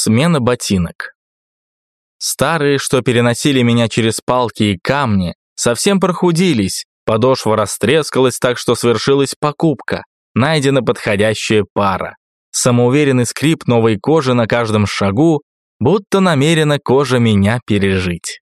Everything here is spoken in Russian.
Смена ботинок. Старые, что переносили меня через палки и камни, совсем прохудились, подошва растрескалась так, что свершилась покупка, найдена подходящая пара. Самоуверенный скрип новой кожи на каждом шагу, будто намерена кожа меня пережить.